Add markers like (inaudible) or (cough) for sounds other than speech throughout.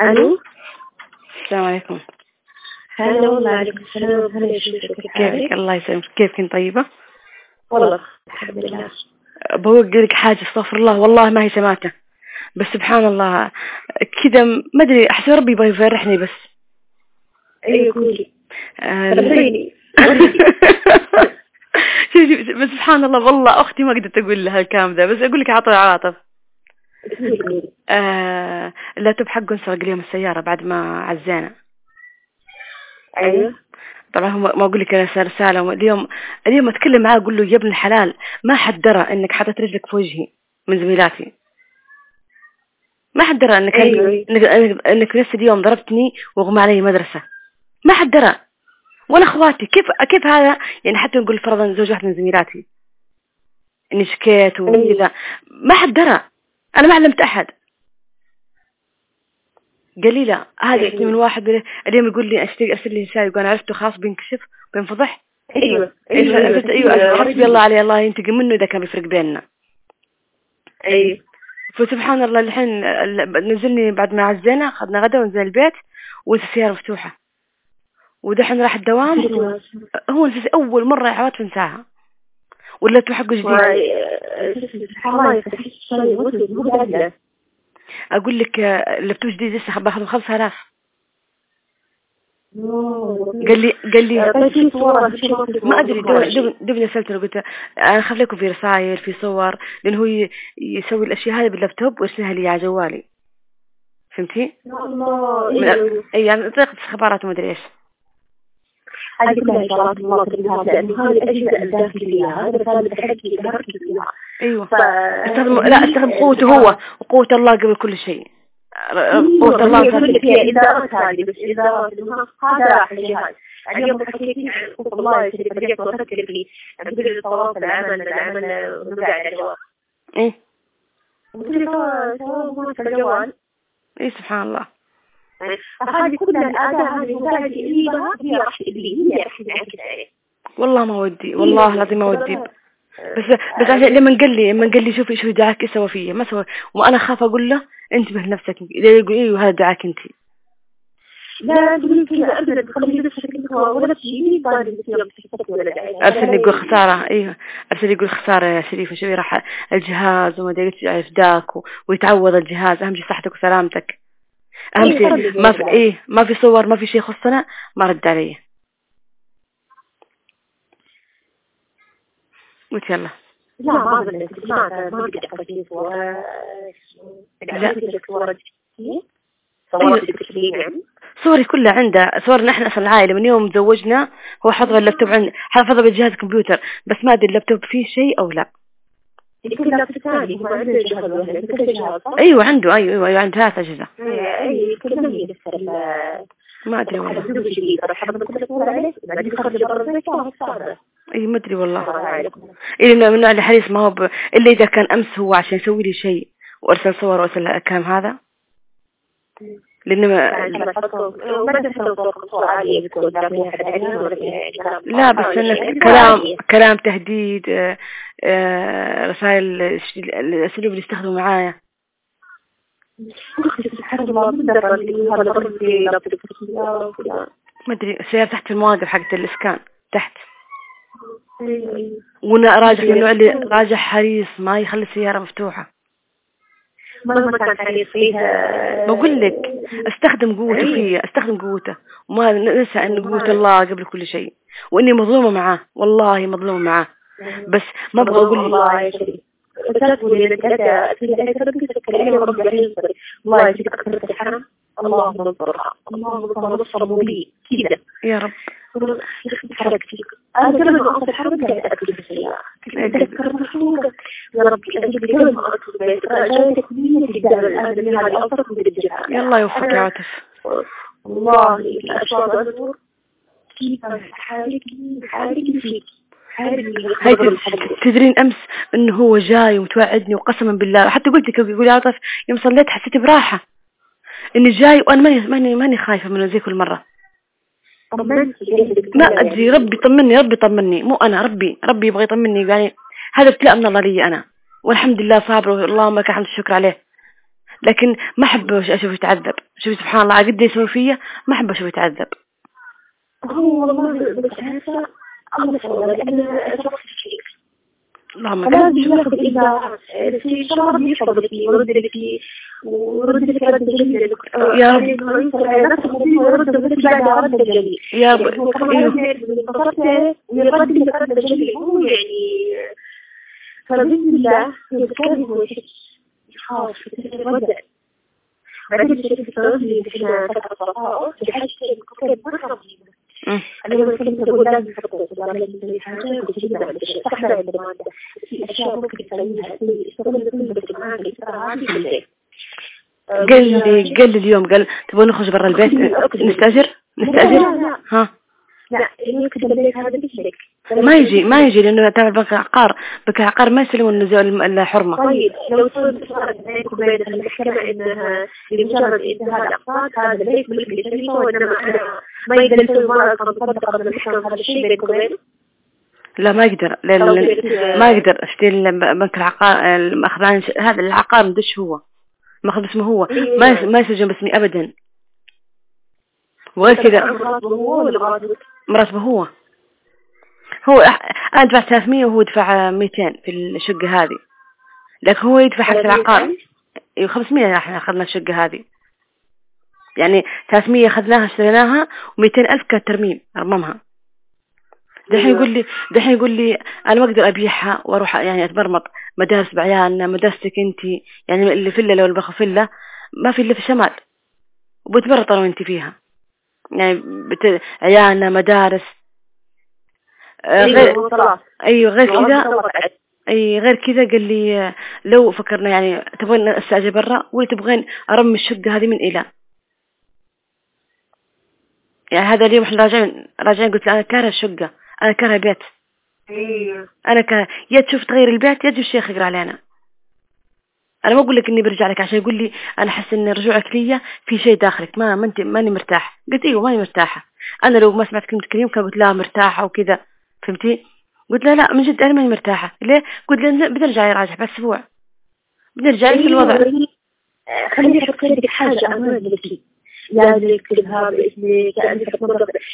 ألو؟ السلام عليكم هلا والله عليكم السلام كيفك الله يسلمك كيفكن طيبه والله الحمد لله لك حاجة استغفر الله والله ما هي سماته بس سبحان الله. كذا ما أدري أحس ربي يبغى يفرحني بس. أيوه قولي آه، فرحيني. (laughs) بس سبحان الله والله أختي ما قدرت أقول لها الكلام ده بس أقول لك عطى عاطف آه لا تبحق سرق اليوم السيارة بعد ما عزينا. أيوة. أيوه. طبعا هم ما أقول لك أنا رساله اليوم اليوم أتكلم معاه أقول له يا ابن الحلال ما حد درى إنك حطيت رجلك في وجهي من زميلاتي. ما حد درى انك أيوه. انك انك نفس اليوم ضربتني واغمى علي مدرسه ما حد درى. ولا أخواتي. كيف كيف هذا؟ يعني حتى نقول فرضا زوج واحد من زميلاتي. إني شكيت وكذا. أيوة. ما حد درى. أنا ما علمت أحد. قال لي لا هذا يعطيني من واحد اليوم يقول لي أشتري أرسل لي رسالة وأنا عرفته خاص بينكشف بينفضح. أيوه أيوة،, أيوه أيوه حسبي الله عليه الله ينتقم منه إذا كان بيفرق بيننا. أيوه. فسبحان الله الحين نزلني بعد ما عزينا اخذنا غدا ونزل البيت والسيارة مفتوحة. ودحين راح الدوام. أيوة. هو أول مرة عوات بنساها ولا تلحقوا جديد؟ أقول لك لبتوش جديد لسه باخذ خلص آلاف قال لي قال لي ما أدري دوبني سألته قلت أنا خاف في رسائل في صور لأن هو يسوي الأشياء هذه باللابتوب ويرسلها لي على جوالي. فهمتي؟ اي يعني طريقة استخبارات وما أدري إيش. لأن هذا أيوه ف... لا استخدم قوته هو وقوه الله قبل كل شيء قوه الله هي ادارات هذه بس ادارات هذا راح الجهاز يعني حكيتي عن قوه الله العمل العمل على الجوال إيه الجوال إيه سبحان الله. والله ما ودي والله العظيم ما ودي. بس بس عشان لما قال لي لما قال لي شوفي شو دعاك سوى فيا ما سوى وأنا خاف أقول له انتبه لنفسك يقول أيوه هذا دعاك أنت. لا تقولي كذا ابدا ولا تجيني أرسل يقول خسارة أيوه أرسل يقول خسارة يا شريفة شوي راح الجهاز وما أدري إيش داك ويتعوض الجهاز. أهم شيء صحتك وسلامتك. اهم شيء ما في ما في صور ما في شيء يخصنا ما رد علي قلت يلا لا. صور صور صوري كلها عنده صورنا إحنا أصلا العائله من يوم تزوجنا هو حفظ اللابتوب عند حضر بجهاز الكمبيوتر. بس ما أدري اللابتوب فيه شيء أو لا. أيوه عنده أيوه أيوه عنده ثلاث اجهزه ما ادري والله اي ما ادري والله اي من النوع ما هو ب... الا اذا كان امس هو عشان يسوي لي شيء وارسل صور وارسل الكلام هذا لأنه لا بس كلام كلام تهديد آه، آه، رسائل الاسلوب اللي استخدموا معايا. ما أدري سيارة تحت المواقف حقت الإسكان تحت. وأنا راجح من النوع اللي راجح حريص ما يخلي السيارة مفتوحة. مهما بقول لك أستخدم قوتي فيه أستخدم قوته. وما ننسى أن قوة الله قبل كل شيء. وإني مظلومة معاه. والله مظلومة معاه. بس ما أبغى أقول الله يا شريف يا رب. أنا لما أقصد حرب قاعد يلا يوفقك يا عاطف. والله اشعر ادور كيف حالك حالك فيك تدرين أمس انه هو جاي وتوعدني وقسما بالله. حتى قلت لك يقول يا عاطف يوم صليت حسيت براحة. إني جاي وأنا ماني ماني ماني خايفة منه زي كل مره ما أدري ربي طمني ربي طمني. مو أنا ربي ربي يبغى يطمني يعني هذا ابتلاء من الله لي أنا. والحمد لله صابر اللهم لك الحمد الشكر عليه. لكن ما أحب أشوفه يتعذب. شوفي سبحان الله قد يسوي فيا ما أحب أشوفه يتعذب. اللهم لك يا رب. يا رب. يعني فبسم الله في كل قال لي قال لي اليوم قال تبغى نخرج برا البيت نستأجر نستأجر ها لا يمكن هذا ما يجي ما يجي لأنه يعتبر بك عقار بك عقار ما يسلم النزول الحرمة. طيب لو صار بينك وبين المحكمة انها لمجرد انتهاء الاقساط هذا ليس ملك للشركه وإنما أنا ما يقدر يسوي مرأة تطبق قبل المحكمة. هذا الشيء بينك وبينه؟ لا ما يقدر. لا ما يقدر. اشتري بنك العقار ماخذان هذا العقار مدش هو. ماخذ اسمه هو. أيوة. ما ما يسجل باسمي ابدا. وغير كذا. مراتبه هو مراتبه هو. هو أنا دفعت 300 وهو دفع 200 في الشقة هذه. لكن هو يدفع حق العقار. اي 500 إحنا أخذنا الشقة هذه. يعني 300 أخذناها اشتريناها و200 ألف كترميم رممها دحين أيوة. يقول لي دحين يقول لي أنا ما أقدر أبيعها وأروح يعني اتبرمط مدارس بعيالنا مدرستك انت يعني اللي فيلا لو فيلا ما في إلا في الشمال. وبتبرط أنا وانت فيها. يعني بت... عيالنا مدارس. آه، أيوه غير كذا اي أيوه، غير كذا قال لي لو فكرنا يعني تبغين استاجر برا ولا تبغين أرمي الشقة هذه من إلى. يعني هذا اليوم إحنا راجعين راجعين قلت له أنا كاره الشقة أنا كاره بيت أيوه أنا كاره. يا تشوف تغير البيت يا تشوف الشيخ يقرا علينا أنا. ما أقول لك إني برجع لك عشان يقول لي أنا أحس إن رجوعك لي في شيء داخلك. ما ما انت ماني مرتاح. قلت إيوه ماني مرتاحة. أنا لو ما سمعت كلمة كريم كان قلت لا مرتاحة وكذا. فهمتي؟ قلت له لا من جد أنا ماني مرتاحة. ليه؟ قلت له بنرجع يراجع بس أسبوع بنرجع في الوضع. إيه، يعني، آه، خليني أحط لك حاجة. امام لك لازم باسمك لازم تحط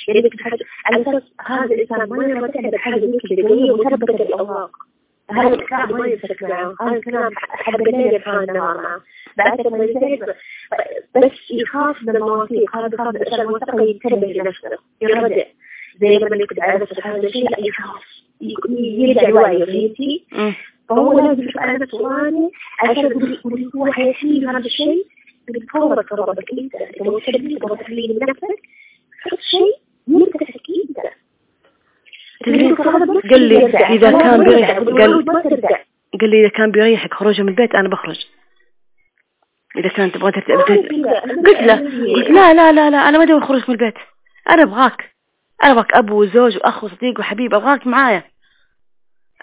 يعني بدك تحط على أساس هذا الإنسان ما ينفع تعمل حاجة زي كذا وثبتت الأوراق. هذا الكلام ما ينفع معه. هذا الكلام حبتين يفهمنا معه بعد ما بس يخاف من المواثيق. هذا يخاف الأشياء الوثقه ينتبه لنفسه. يرجع. قال لي إذا كان بيريحك لي اذا كان بيريحك خروجه من البيت أنا بخرج. اذا كان تبغى ترجع قلت له قلت لا لا لا لا أنا ما أدري اخرج من البيت. أنا ابغاك أنا أبو وزوج وأخ وصديق وحبيب أبغاك معايا.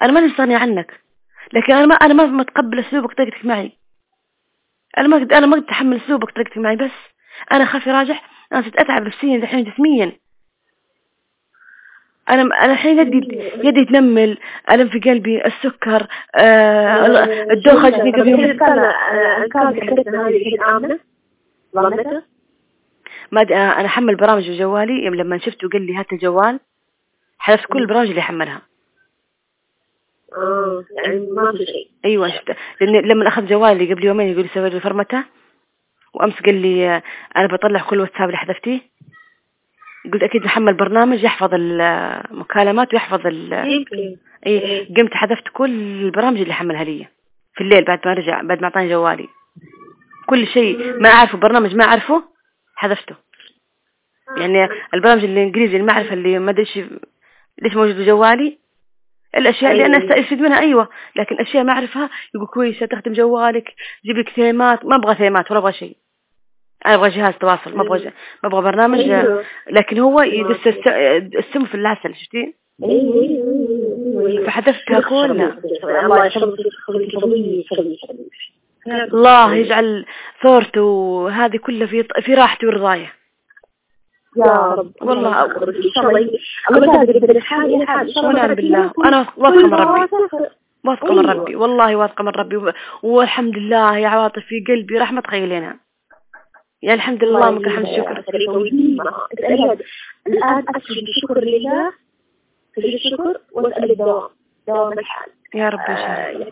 أنا ما مستغنية عنك لكن أنا ما أنا ما متقبل أسلوبك طريقتك معي. أنا ما أنا ما أتحمل أسلوبك طريقتك معي بس أنا خافي راجح أنا صرت أتعب نفسيا دحين جسميا. أنا أنا الحين يدي يدي تنمل ألم في قلبي السكر آه الدوخة جتني قبل سنة كانت حدثنا هذه الحين آمنة؟ ظلمته مد آه، أنا حمل برامج بجوالي يوم لما شفته قال لي هات الجوال حذفت كل البرامج اللي حملها. آه يعني ما في شيء. أيوه شفت. لأن لما أخذ جوالي قبل يومين يقول لي سوي لي فرمته وأمس قال لي آه، أنا بطلع كل واتساب اللي حذفتيه. قلت أكيد محمل برنامج يحفظ المكالمات ويحفظ ال اي إيه. قمت حذفت كل البرامج اللي حملها لي في الليل بعد ما رجع بعد ما أعطاني جوالي. كل شيء ما أعرفه برنامج ما أعرفه حذفته يعني البرامج الإنجليزي المعرفة اللي ما أدري ليش موجود جوالي الأشياء اللي أنا أستفيد منها أيوة. لكن أشياء ما أعرفها يقول كويس تخدم جوالك جيب لك ثيمات. ما أبغى ثيمات ولا أبغى شيء. أنا أبغى جهاز تواصل ما أبغى ج... ما أبغى برنامج. لكن هو يدس السم في العسل شفتي؟ فحذفتها كلها. الله يجعل ثورته وهذه كلها في في راحتي ورضاية. يا رب. والله إن شاء الله. والله بالله. أنا واثقة من ربي. واثقة. من أيوه. ربي. والله واثقة من ربي. والحمد لله يا عواطف في قلبي رحمة تخيلينها يا الحمد لله لك الحمد الشكر. الآن أسجد الشكر لله. أسجد الشكر وأسأل الدوام. دوام الحال. يا رب ان شاء الله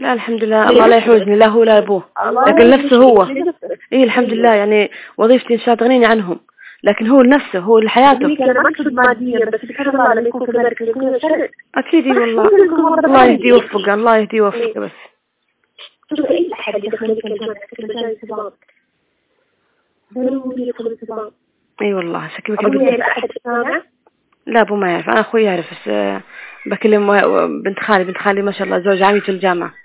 لا الحمد لله الله لا يحوجني لا هو لا أبوه. لكن نفسه هو. إيه الحمد لله يعني وظيفتي إن شاء تغنيني عنهم. لكن هو نفسه هو لحياته. أنا ما اقصد ماديا بس على يكون يكون أكيد والله. الله يهدي يوفقه الله يهدي يوفقه بس. أي والله شكلك لا ابو ما يعرف. أنا أخوي يعرف بس آه، بكلم بنت خالي. بنت خالي ما شاء الله زوج عمي في الجامعة.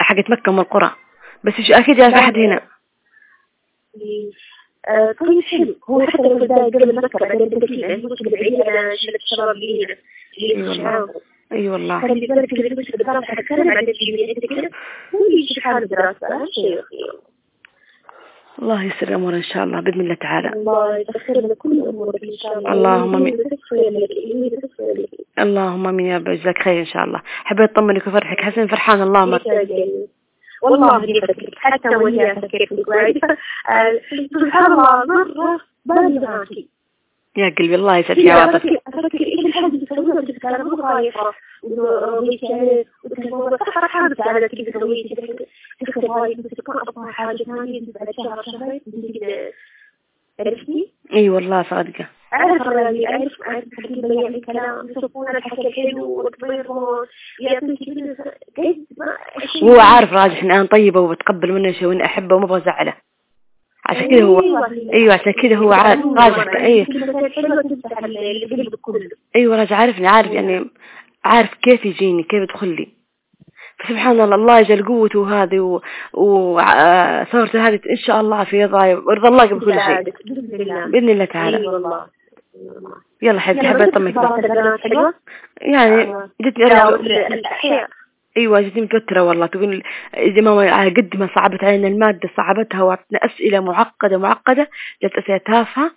أه، حقت مكة أم القرى. بس مش أكيد يا أحد هنا. طيب حلو هو حتى لو بدأ قبل مكة بعدين بكينا المشكلة بعيدة شلة شباب لينا اي شيخ الله يسر الأمور إن شاء الله بإذن الله تعالى. الله إن شاء الله. اللهم آمين. اللهم آمين يا رب خير إن شاء الله. حبيت اطمنك وفرحك حسن فرحان الله مرة والله حتى وهي تفكير سبحان الله مرة. بلغتي يا قلبي الله يسعدك يا عاطف اي والله صادقة هو عارف راجح الان طيبة وبتقبل منه شيء وأنا احبه وما أبغى ازعله عشان كده هو أيوه عشان كده هو راجع أيوه أيوه راجع عارفني عارف يعني عارف كيف يجيني كيف يدخل لي فسبحان الله الله يجعل قوته هذه وثورته هذه ان شاء الله في رضا يرضى الله قبل كل شيء باذن الله تعالى يلا حبيبي حبيت اطمنك يعني جتني الحين أيوه جزيم متوتره والله. تقول زي ما على قد ما صعبت علينا المادة صعبتها وعطتنا أسئلة معقدة معقدة جت أسئلة تافهة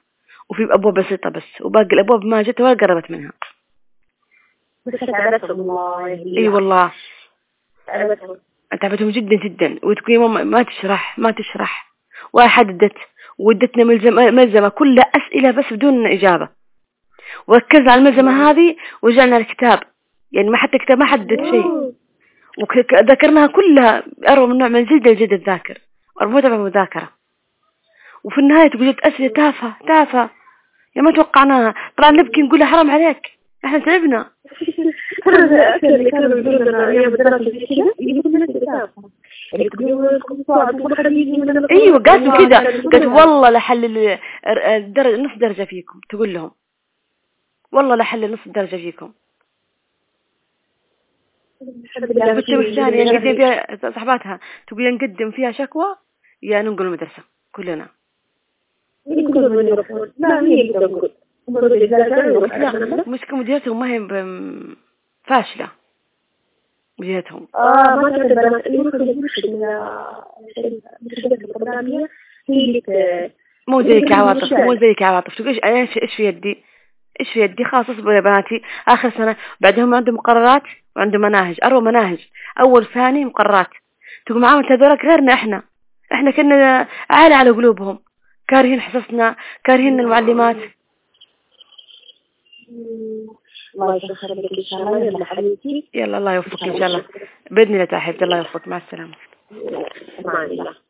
وفي أبواب بسيطة بس وباقي الأبواب ما جت ولا قربت منها. اي والله. تعبتهم جدا جدا. وتقولي ماما ما تشرح ما تشرح. وحددت ودتنا ملزمه كلها أسئلة بس بدون إجابة. وركزنا على الملزمة هذه ورجعنا الكتاب. يعني ما حتى كتاب ما حددت شيء. وذكرناها كلها أروى من نوع من جدة وجدة ذاكر وأربعة بالمذاكرة وفي النهاية وجدت أسئلة تافهة تافهة. يا ما توقعناها. طبعا نبكي نقول حرام عليك. إحنا تعبنا. أيوه قالوا كذا. قالت والله لحل الدرجه نص درجة فيكم. تقول لهم. والله لحل نص درجة فيكم. يعني صاحباتها تقولي نقدم فيها شكوى يا يعني ننقل المدرسة كلنا مشكلة مديرتهم ما هي فاشلة. مديرتهم آه ما مو زيك عواطف مو زيك عواطف. تقول إيش إيش في يدي إيش في يدي يا بناتي آخر سنه بعدهم عندهم مقررات وعندهم مناهج. اروى مناهج. اول ثاني مقررات. تقول معاهم هذولك غيرنا إحنا. إحنا كنا عالة على قلوبهم. كارهين حصصنا كارهين المعلمات. الله الله. يلا الله يوفقك إن شاء الله. بإذن الله تعالى الله يوفقك. مع السلامة. مع الله